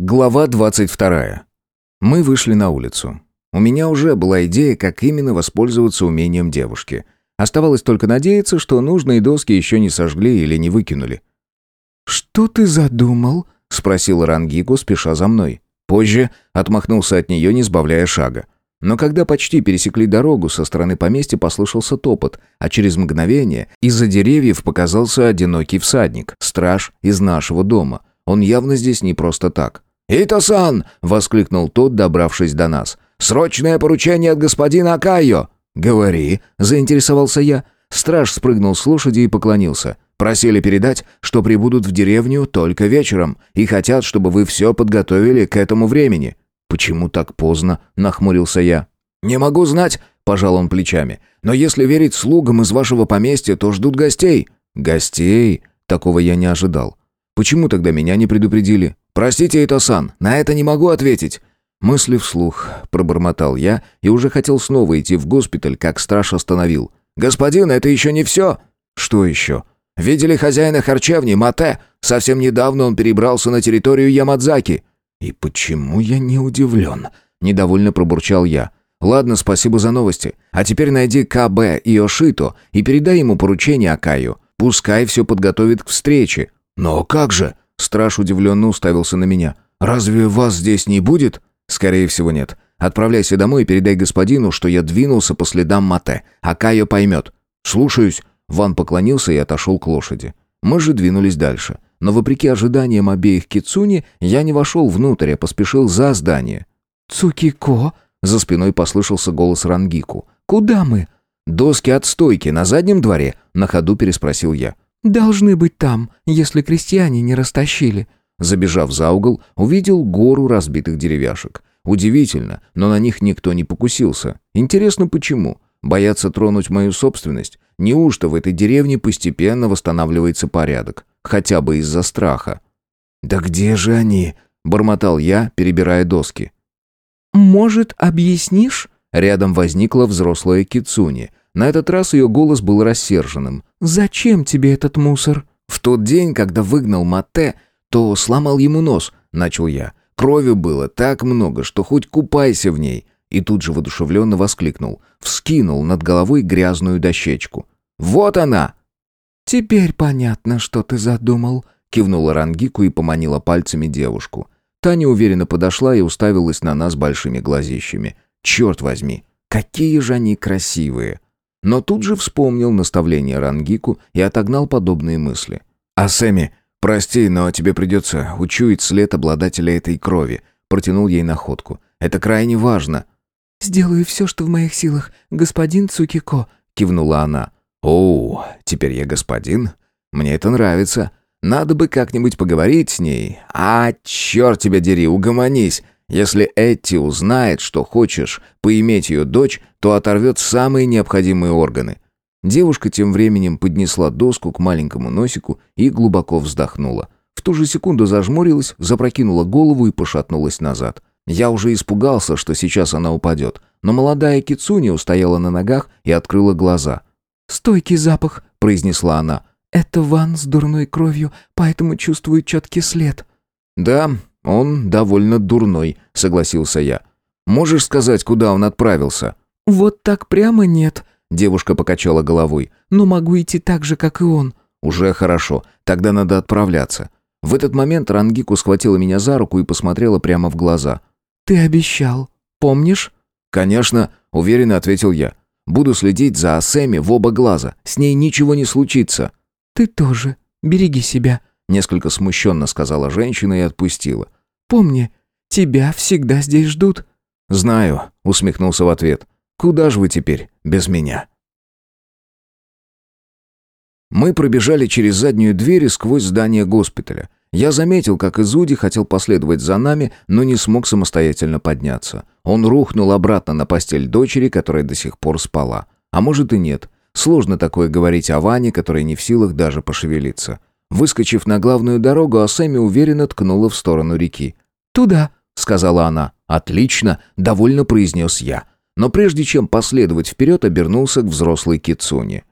Глава 22. Мы вышли на улицу. У меня уже была идея, как именно воспользоваться умением девушки. Оставалось только надеяться, что нужные доски еще не сожгли или не выкинули. «Что ты задумал?» — спросил Рангику, спеша за мной. Позже отмахнулся от нее, не сбавляя шага. Но когда почти пересекли дорогу, со стороны поместья послышался топот, а через мгновение из-за деревьев показался одинокий всадник, страж из нашего дома. Он явно здесь не просто так. «Ито-сан!» — воскликнул тот, добравшись до нас. «Срочное поручение от господина Акайо!» «Говори», — заинтересовался я. Страж спрыгнул с лошади и поклонился. «Просили передать, что прибудут в деревню только вечером и хотят, чтобы вы все подготовили к этому времени». «Почему так поздно?» — нахмурился я. «Не могу знать», — пожал он плечами. «Но если верить слугам из вашего поместья, то ждут гостей». «Гостей?» Такого я не ожидал. «Почему тогда меня не предупредили?» «Простите, Ито-сан, на это не могу ответить». Мысли вслух, пробормотал я и уже хотел снова идти в госпиталь, как страж остановил. «Господин, это еще не все!» «Что еще?» «Видели хозяина харчевни, Мате? Совсем недавно он перебрался на территорию Ямадзаки». «И почему я не удивлен?» Недовольно пробурчал я. «Ладно, спасибо за новости. А теперь найди КБ и Ошито и передай ему поручение Акаю. Пускай все подготовит к встрече». «Но как же?» Страж удивленно уставился на меня. «Разве вас здесь не будет?» «Скорее всего, нет. Отправляйся домой и передай господину, что я двинулся по следам Мате, а Кайо поймет». «Слушаюсь». Ван поклонился и отошел к лошади. Мы же двинулись дальше. Но вопреки ожиданиям обеих кицуни, я не вошел внутрь, а поспешил за здание. «Цукико?» — за спиной послышался голос Рангику. «Куда мы?» «Доски от стойки на заднем дворе?» — на ходу переспросил я. «Должны быть там, если крестьяне не растащили». Забежав за угол, увидел гору разбитых деревяшек. Удивительно, но на них никто не покусился. Интересно, почему? Боятся тронуть мою собственность? Неужто в этой деревне постепенно восстанавливается порядок? Хотя бы из-за страха. «Да где же они?» — бормотал я, перебирая доски. «Может, объяснишь?» Рядом возникла взрослая Кицуни. На этот раз ее голос был рассерженным. «Зачем тебе этот мусор?» «В тот день, когда выгнал Мате, то сломал ему нос», — начал я. «Крови было так много, что хоть купайся в ней». И тут же воодушевленно воскликнул. Вскинул над головой грязную дощечку. «Вот она!» «Теперь понятно, что ты задумал», — кивнула Рангику и поманила пальцами девушку. Та неуверенно подошла и уставилась на нас большими глазищами. «Черт возьми, какие же они красивые!» Но тут же вспомнил наставление Рангику и отогнал подобные мысли. «А Сэмми, прости, но тебе придется учуять след обладателя этой крови», протянул ей находку. «Это крайне важно». «Сделаю все, что в моих силах, господин Цукико», кивнула она. «Оу, теперь я господин? Мне это нравится. Надо бы как-нибудь поговорить с ней. А, черт тебя дери, угомонись!» Если Этти узнает, что хочешь поиметь ее дочь, то оторвет самые необходимые органы. Девушка тем временем поднесла доску к маленькому носику и глубоко вздохнула. В ту же секунду зажмурилась, запрокинула голову и пошатнулась назад. Я уже испугался, что сейчас она упадет, но молодая Кицуни устояла на ногах и открыла глаза. «Стойкий запах», — произнесла она. «Это ван с дурной кровью, поэтому чувствует четкий след». «Да, «Он довольно дурной», — согласился я. «Можешь сказать, куда он отправился?» «Вот так прямо нет», — девушка покачала головой. «Но могу идти так же, как и он». «Уже хорошо. Тогда надо отправляться». В этот момент Рангику схватила меня за руку и посмотрела прямо в глаза. «Ты обещал. Помнишь?» «Конечно», — уверенно ответил я. «Буду следить за Асеми в оба глаза. С ней ничего не случится». «Ты тоже. Береги себя», — несколько смущенно сказала женщина и отпустила. Помни, тебя всегда здесь ждут». «Знаю», — усмехнулся в ответ. «Куда же вы теперь без меня?» Мы пробежали через заднюю дверь и сквозь здание госпиталя. Я заметил, как Изуди хотел последовать за нами, но не смог самостоятельно подняться. Он рухнул обратно на постель дочери, которая до сих пор спала. А может и нет. Сложно такое говорить о Ване, которая не в силах даже пошевелиться. Выскочив на главную дорогу, Асэми уверенно ткнула в сторону реки. «Туда», — сказала она. «Отлично», — довольно произнес я. Но прежде чем последовать вперед, обернулся к взрослой Кицуне.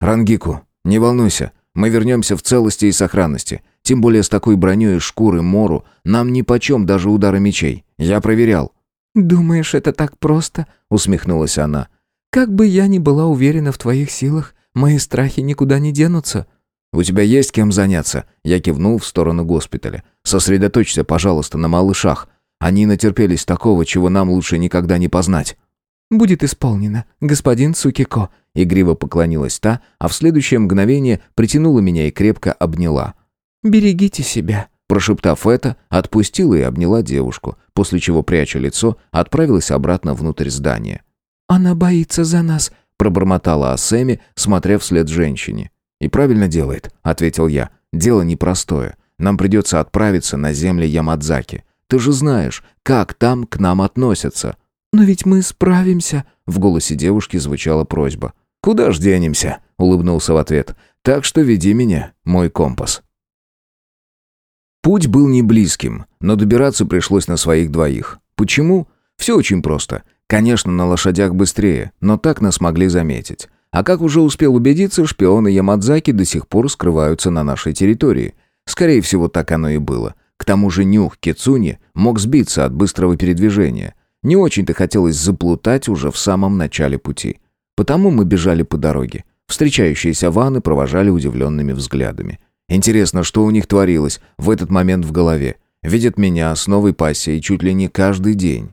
«Рангику, не волнуйся, мы вернемся в целости и сохранности. Тем более с такой броней из шкуры Мору нам нипочем даже удары мечей. Я проверял». «Думаешь, это так просто?» — усмехнулась она. «Как бы я ни была уверена в твоих силах, мои страхи никуда не денутся». «У тебя есть кем заняться?» Я кивнул в сторону госпиталя. «Сосредоточься, пожалуйста, на малышах. Они натерпелись такого, чего нам лучше никогда не познать». «Будет исполнено, господин Цукико», — игриво поклонилась та, а в следующее мгновение притянула меня и крепко обняла. «Берегите себя», — прошептав это, отпустила и обняла девушку, после чего, пряча лицо, отправилась обратно внутрь здания. «Она боится за нас», — пробормотала Асэми, смотря вслед женщине. «И правильно делает», — ответил я. «Дело непростое. Нам придется отправиться на земли Ямадзаки. Ты же знаешь, как там к нам относятся». «Но ведь мы справимся», — в голосе девушки звучала просьба. «Куда ж денемся?» — улыбнулся в ответ. «Так что веди меня, мой компас». Путь был не близким, но добираться пришлось на своих двоих. Почему? Все очень просто. Конечно, на лошадях быстрее, но так нас могли заметить. А как уже успел убедиться, шпионы Ямадзаки до сих пор скрываются на нашей территории. Скорее всего, так оно и было. К тому же нюх Кицуни мог сбиться от быстрого передвижения. Не очень-то хотелось заплутать уже в самом начале пути. Потому мы бежали по дороге. Встречающиеся ваны провожали удивленными взглядами. Интересно, что у них творилось в этот момент в голове. Видят меня с новой пассией чуть ли не каждый день.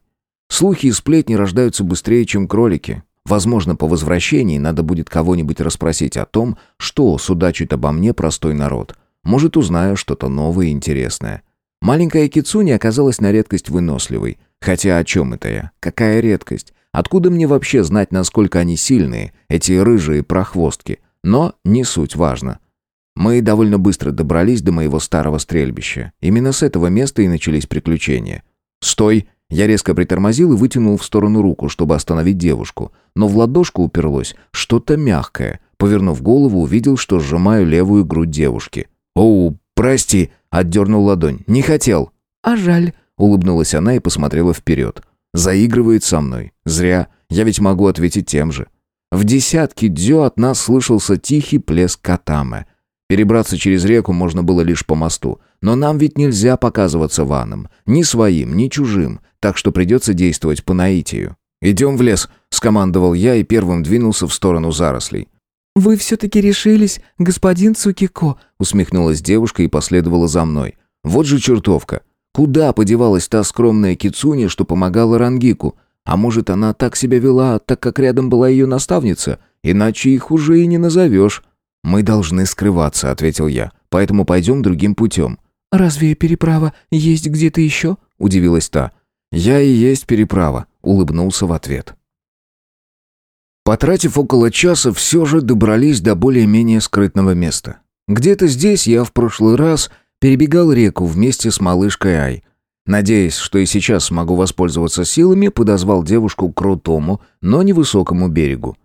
Слухи и сплетни рождаются быстрее, чем кролики. Возможно, по возвращении надо будет кого-нибудь расспросить о том, что судачит обо мне простой народ. Может, узнаю что-то новое и интересное. Маленькая Кицуни оказалась на редкость выносливой. Хотя о чем это я? Какая редкость? Откуда мне вообще знать, насколько они сильные, эти рыжие прохвостки? Но не суть важно. Мы довольно быстро добрались до моего старого стрельбища. Именно с этого места и начались приключения. «Стой!» Я резко притормозил и вытянул в сторону руку, чтобы остановить девушку. Но в ладошку уперлось что-то мягкое. Повернув голову, увидел, что сжимаю левую грудь девушки. «Оу, прости!» — отдернул ладонь. «Не хотел!» «А жаль!» — улыбнулась она и посмотрела вперед. «Заигрывает со мной. Зря. Я ведь могу ответить тем же». В десятке дзё от нас слышался тихий плеск катамы. Перебраться через реку можно было лишь по мосту. Но нам ведь нельзя показываться ванам. Ни своим, ни чужим. Так что придется действовать по наитию. «Идем в лес», — скомандовал я и первым двинулся в сторону зарослей. «Вы все-таки решились, господин Цукико», — усмехнулась девушка и последовала за мной. «Вот же чертовка! Куда подевалась та скромная кицуня, что помогала Рангику? А может, она так себя вела, так как рядом была ее наставница? Иначе их уже и не назовешь». «Мы должны скрываться», — ответил я. «Поэтому пойдем другим путем». «Разве переправа есть где-то еще?» — удивилась та. «Я и есть переправа», — улыбнулся в ответ. Потратив около часа, все же добрались до более-менее скрытного места. Где-то здесь я в прошлый раз перебегал реку вместе с малышкой Ай. Надеясь, что и сейчас смогу воспользоваться силами, подозвал девушку к крутому, но невысокому берегу.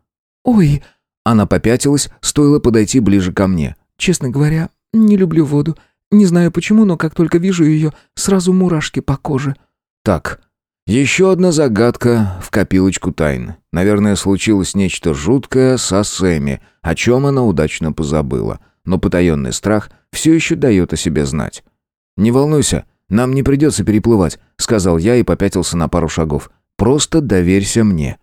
«Ой!» Она попятилась, стоило подойти ближе ко мне. «Честно говоря, не люблю воду. Не знаю почему, но как только вижу ее, сразу мурашки по коже». «Так, еще одна загадка в копилочку тайн. Наверное, случилось нечто жуткое со Сэмми, о чем она удачно позабыла. Но потаенный страх все еще дает о себе знать. «Не волнуйся, нам не придется переплывать», — сказал я и попятился на пару шагов. «Просто доверься мне».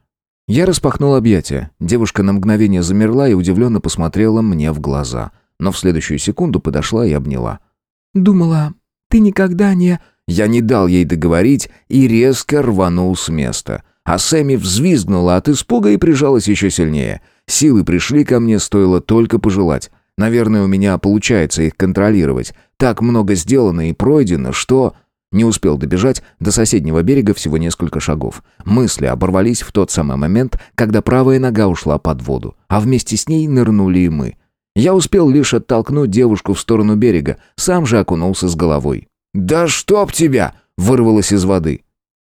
Я распахнул объятия. Девушка на мгновение замерла и удивленно посмотрела мне в глаза. Но в следующую секунду подошла и обняла. «Думала, ты никогда не...» Я не дал ей договорить и резко рванул с места. А Сэмми взвизгнула от испуга и прижалась еще сильнее. Силы пришли ко мне, стоило только пожелать. Наверное, у меня получается их контролировать. Так много сделано и пройдено, что... Не успел добежать до соседнего берега всего несколько шагов. Мысли оборвались в тот самый момент, когда правая нога ушла под воду, а вместе с ней нырнули и мы. Я успел лишь оттолкнуть девушку в сторону берега, сам же окунулся с головой. «Да чтоб тебя!» — вырвалось из воды.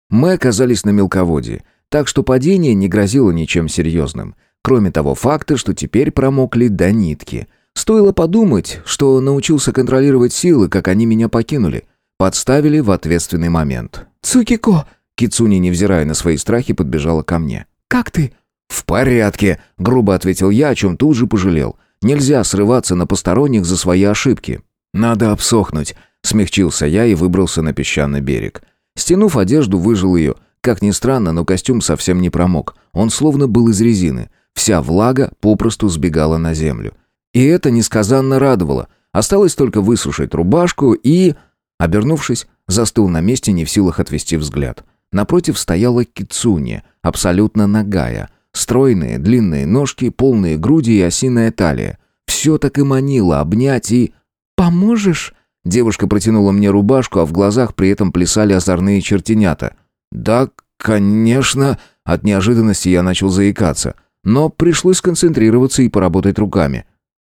Мы оказались на мелководье, так что падение не грозило ничем серьезным, кроме того факта, что теперь промокли до нитки. Стоило подумать, что научился контролировать силы, как они меня покинули — Подставили в ответственный момент. «Цукико!» Кицуни, невзирая на свои страхи, подбежала ко мне. «Как ты?» «В порядке», — грубо ответил я, о чем тут же пожалел. «Нельзя срываться на посторонних за свои ошибки». «Надо обсохнуть», — смягчился я и выбрался на песчаный берег. Стянув одежду, выжил ее. Как ни странно, но костюм совсем не промок. Он словно был из резины. Вся влага попросту сбегала на землю. И это несказанно радовало. Осталось только высушить рубашку и... Обернувшись, застыл на месте, не в силах отвести взгляд. Напротив стояла кицуни, абсолютно нагая. Стройные, длинные ножки, полные груди и осиная талия. Все так и манило обнять и... «Поможешь?» Девушка протянула мне рубашку, а в глазах при этом плясали озорные чертенята. «Да, конечно...» От неожиданности я начал заикаться. Но пришлось сконцентрироваться и поработать руками.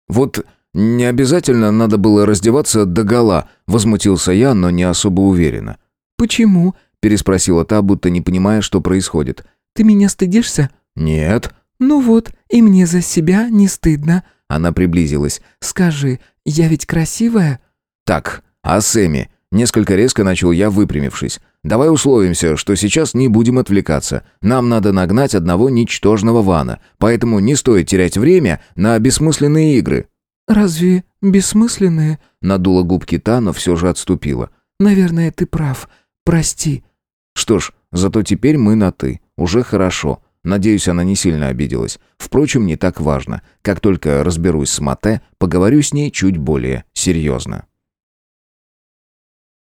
«Вот не обязательно надо было раздеваться догола», — возмутился я, но не особо уверенно. «Почему?» — переспросила та, будто не понимая, что происходит. «Ты меня стыдишься?» «Нет». «Ну вот, и мне за себя не стыдно». Она приблизилась. «Скажи, я ведь красивая?» «Так, а Сэмми?» Несколько резко начал я, выпрямившись. «Давай условимся, что сейчас не будем отвлекаться. Нам надо нагнать одного ничтожного вана, поэтому не стоит терять время на бессмысленные игры». «Разве бессмысленные?» Надула губки та, но все же отступила. «Наверное, ты прав. Прости». «Что ж, зато теперь мы на «ты». Уже хорошо. Надеюсь, она не сильно обиделась. Впрочем, не так важно. Как только разберусь с Мате, поговорю с ней чуть более серьезно».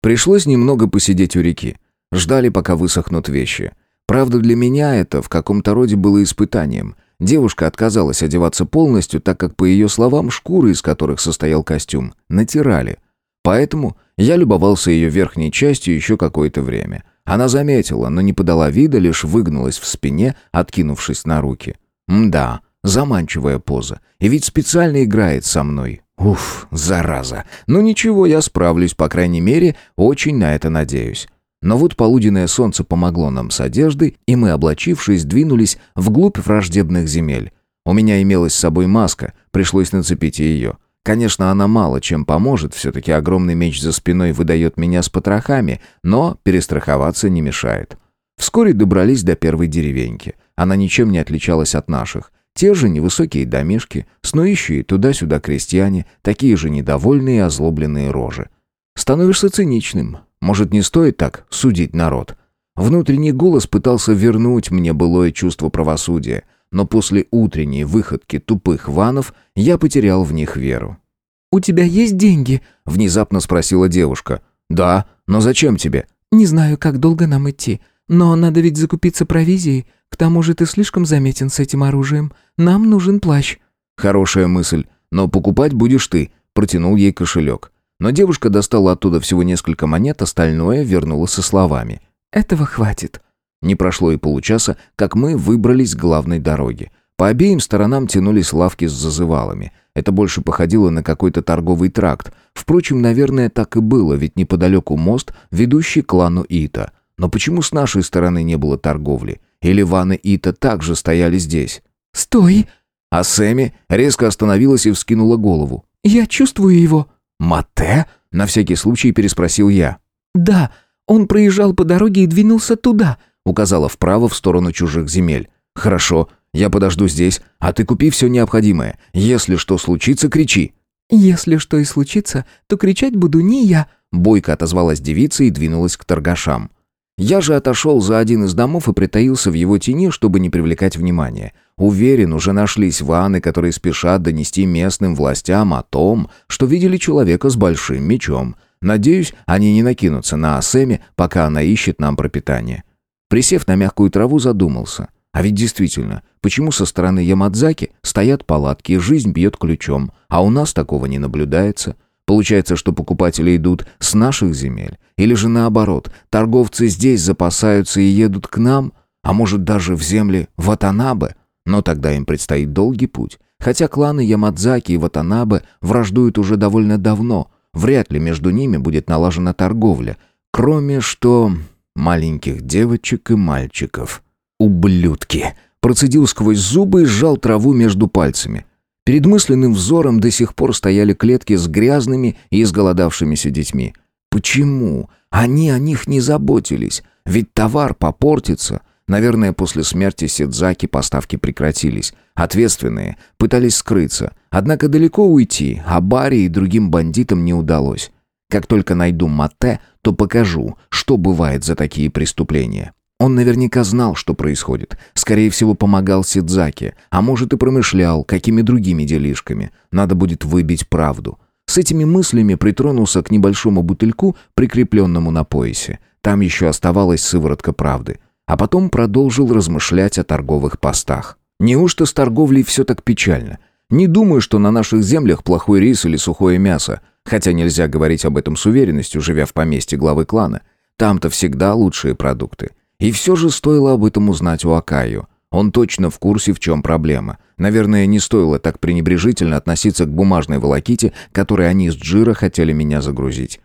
Пришлось немного посидеть у реки. Ждали, пока высохнут вещи. Правда, для меня это в каком-то роде было испытанием. Девушка отказалась одеваться полностью, так как, по ее словам, шкуры, из которых состоял костюм, натирали. Поэтому я любовался ее верхней частью еще какое-то время. Она заметила, но не подала вида, лишь выгнулась в спине, откинувшись на руки. Мда, заманчивая поза. И ведь специально играет со мной. Уф, зараза. Ну ничего, я справлюсь, по крайней мере, очень на это надеюсь. Но вот полуденное солнце помогло нам с одеждой, и мы, облачившись, двинулись вглубь враждебных земель. У меня имелась с собой маска, пришлось нацепить ее. Конечно, она мало чем поможет, все-таки огромный меч за спиной выдает меня с потрохами, но перестраховаться не мешает. Вскоре добрались до первой деревеньки. Она ничем не отличалась от наших. Те же невысокие домишки, снующие туда-сюда крестьяне, такие же недовольные и озлобленные рожи. Становишься циничным. Может, не стоит так судить народ? Внутренний голос пытался вернуть мне былое чувство правосудия, но после утренней выходки тупых ванов я потерял в них веру. «У тебя есть деньги?» — внезапно спросила девушка. «Да, но зачем тебе?» «Не знаю, как долго нам идти, но надо ведь закупиться провизией. К тому же ты слишком заметен с этим оружием. Нам нужен плащ». «Хорошая мысль. Но покупать будешь ты», — протянул ей кошелек. Но девушка достала оттуда всего несколько монет, остальное вернула со словами. «Этого хватит». Не прошло и получаса, как мы выбрались к главной дороге. По обеим сторонам тянулись лавки с зазывалами. Это больше походило на какой-то торговый тракт. Впрочем, наверное, так и было, ведь неподалеку мост, ведущий к клану Ита. Но почему с нашей стороны не было торговли? Или Ван и Ита также стояли здесь? «Стой!» А Сэмми резко остановилась и вскинула голову. «Я чувствую его». «Мате?» — на всякий случай переспросил я. «Да, он проезжал по дороге и двинулся туда», — указала вправо в сторону чужих земель. «Хорошо, я подожду здесь, а ты купи все необходимое. Если что случится, кричи». «Если что и случится, то кричать буду не я», — бойко отозвалась девица и двинулась к торгашам. Я же отошел за один из домов и притаился в его тени, чтобы не привлекать внимания. Уверен, уже нашлись ваны, которые спешат донести местным властям о том, что видели человека с большим мечом. Надеюсь, они не накинутся на Асэми, пока она ищет нам пропитание. Присев на мягкую траву, задумался. А ведь действительно, почему со стороны Ямадзаки стоят палатки и жизнь бьет ключом, а у нас такого не наблюдается? Получается, что покупатели идут с наших земель. Или же наоборот, торговцы здесь запасаются и едут к нам, а может даже в земли Ватанабе. Но тогда им предстоит долгий путь. Хотя кланы Ямадзаки и Ватанабе враждуют уже довольно давно, вряд ли между ними будет налажена торговля, кроме что маленьких девочек и мальчиков. «Ублюдки!» Процедил сквозь зубы и сжал траву между пальцами. Перед мысленным взором до сих пор стояли клетки с грязными и изголодавшимися детьми. Почему? Они о них не заботились. Ведь товар попортится. Наверное, после смерти Сидзаки поставки прекратились. Ответственные пытались скрыться. Однако далеко уйти, а Барри и другим бандитам не удалось. Как только найду Мате, то покажу, что бывает за такие преступления. Он наверняка знал, что происходит. Скорее всего, помогал Сидзаке, а может и промышлял какими другими делишками. Надо будет выбить правду. С этими мыслями притронулся к небольшому бутыльку, прикрепленному на поясе. Там еще оставалась сыворотка правды. А потом продолжил размышлять о торговых постах. Неужто с торговлей все так печально? Не думаю, что на наших землях плохой рис или сухое мясо. Хотя нельзя говорить об этом с уверенностью, живя в поместье главы клана. Там-то всегда лучшие продукты. И все же стоило об этом узнать у Акаю. Он точно в курсе, в чем проблема. Наверное, не стоило так пренебрежительно относиться к бумажной волоките, которой они с Джира хотели меня загрузить.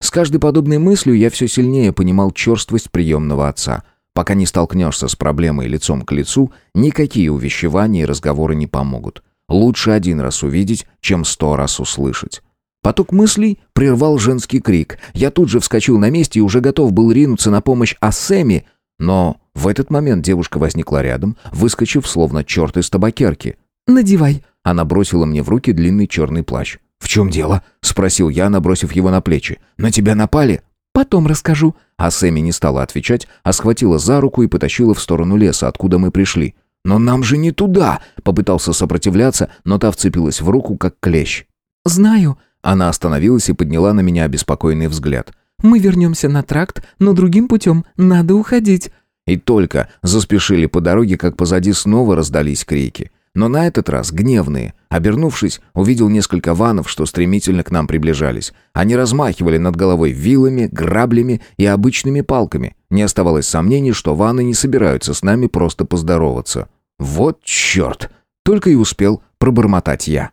С каждой подобной мыслью я все сильнее понимал черствость приемного отца. Пока не столкнешься с проблемой лицом к лицу, никакие увещевания и разговоры не помогут. Лучше один раз увидеть, чем сто раз услышать. Поток мыслей прервал женский крик. Я тут же вскочил на месте и уже готов был ринуться на помощь Ассеми, но в этот момент девушка возникла рядом, выскочив словно черт из табакерки. «Надевай». Она бросила мне в руки длинный черный плащ. «В чем дело?» — спросил я, набросив его на плечи. «На тебя напали?» «Потом расскажу». А Сэмми не стала отвечать, а схватила за руку и потащила в сторону леса, откуда мы пришли. «Но нам же не туда!» — попытался сопротивляться, но та вцепилась в руку, как клещ. «Знаю», она остановилась и подняла на меня обеспокоенный взгляд. «Мы вернемся на тракт, но другим путем. Надо уходить». И только заспешили по дороге, как позади снова раздались крики. Но на этот раз гневные. Обернувшись, увидел несколько ванов, что стремительно к нам приближались. Они размахивали над головой вилами, граблями и обычными палками. Не оставалось сомнений, что ваны не собираются с нами просто поздороваться. «Вот черт!» — только и успел пробормотать я.